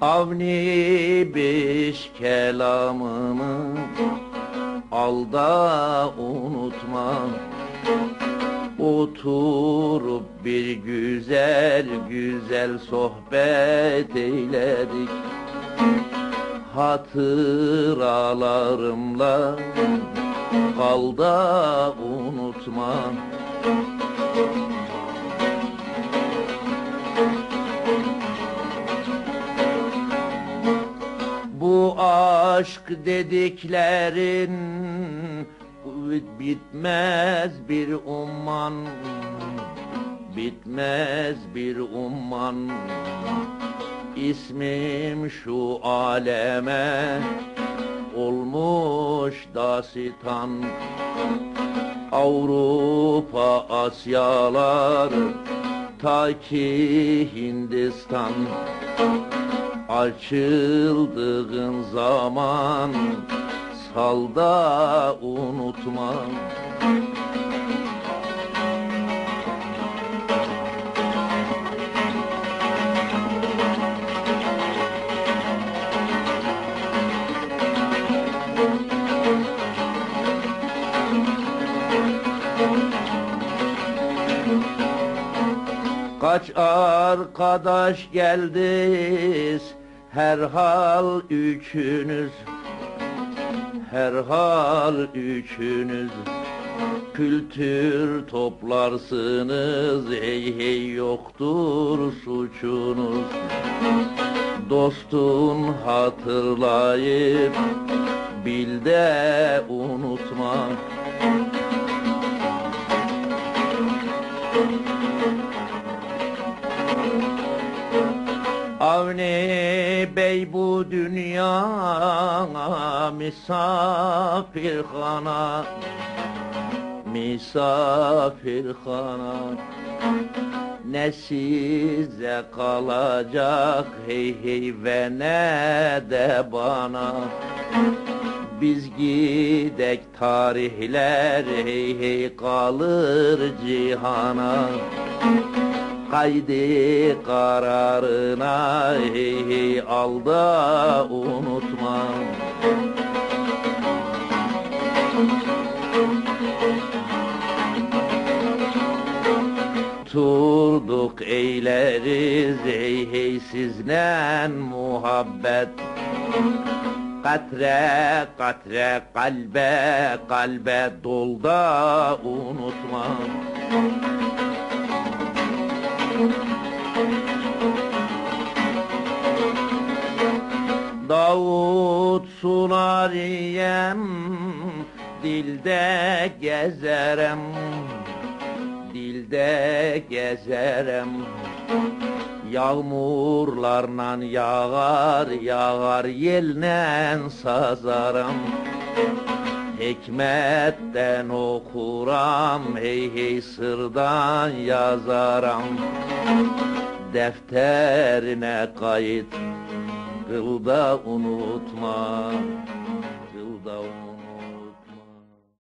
Avni beş kelamımı al da unutma Oturup bir güzel güzel sohbet eyledik. Hatıralarımla kal da unutma. Bu aşk dediklerin bitmez bir umman. Bitmez bir umman. İsmim şu aleme olmuş dasitan. Avrupa Asyalar ta ki Hindistan. Açıldığın zaman salda unutma Kaç arkadaş geldiniz herhal üçünüz Herhal üçünüz. Kültür toplarsınız hey hey yoktur suçunuz. Dostun hatırlayıp bil de unutma Avni Bey bu dünya misafirhana Misafirhana. Ne size kalacak hey hey ve ne de bana. Biz gidek tarihler hey hey kalır cihana Kaydı kararına hey hey al unutma. Turduk eyleriz hey hey sizden muhabbet. Katre katre kalbe kalbe dolda unutma Davut Sunariyem dilde gezerem dilde gezerem. Yağmurlarla yağar yağar yelnen sazaram Hikmetten okuram hey hey sırdan yazaram Defterine kayıt Kıl unutma Kıl unutma